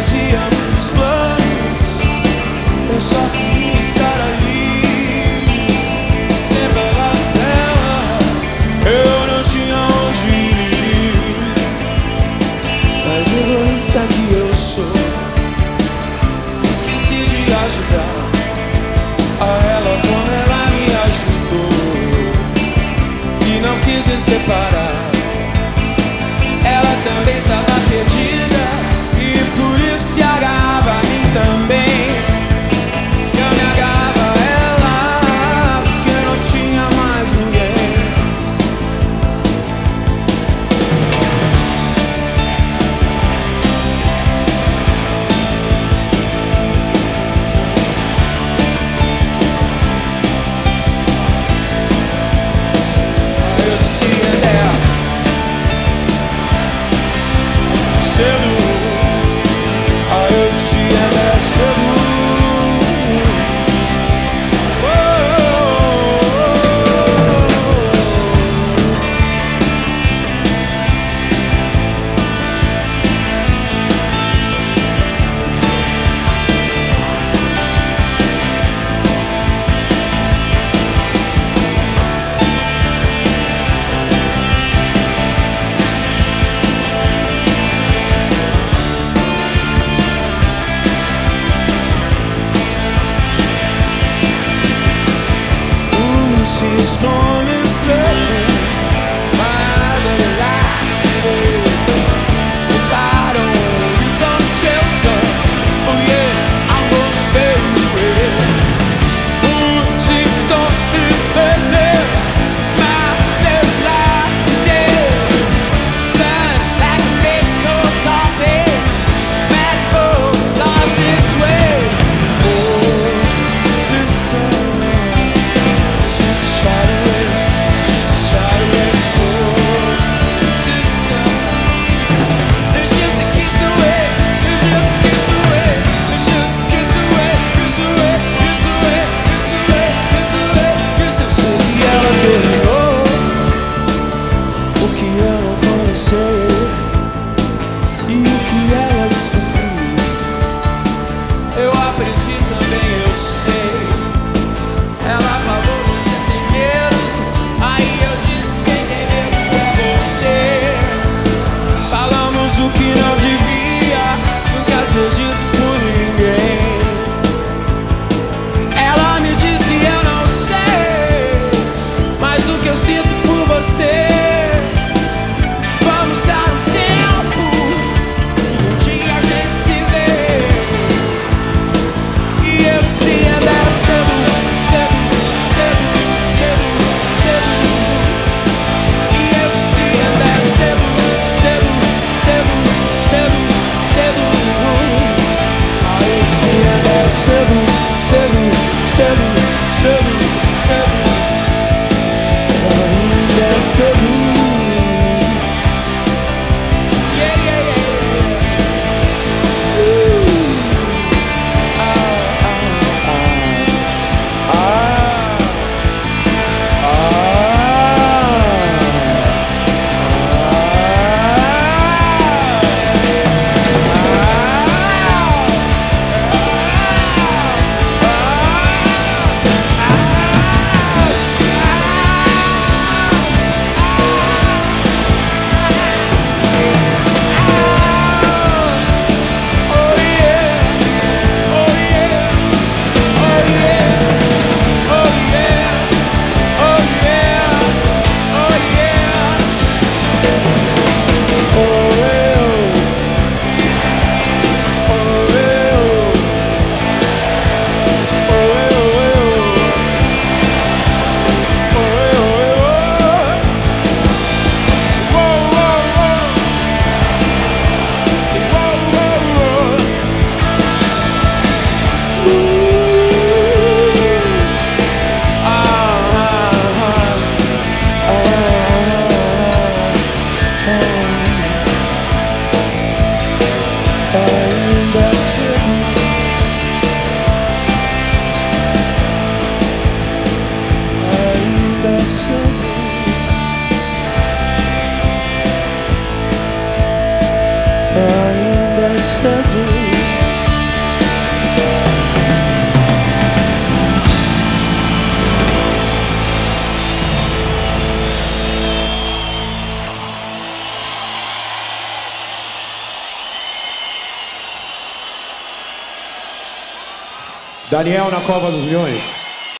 fazíamos os planos. Eu só queria estar ali, sem falar dela. Eu não tinha onde ir, mas o egoísta que eu sou, esqueci de ajudar a ela quando ela me ajudou e não quis se separar. seven, seven, seven. Daniel na Cova dos Leões.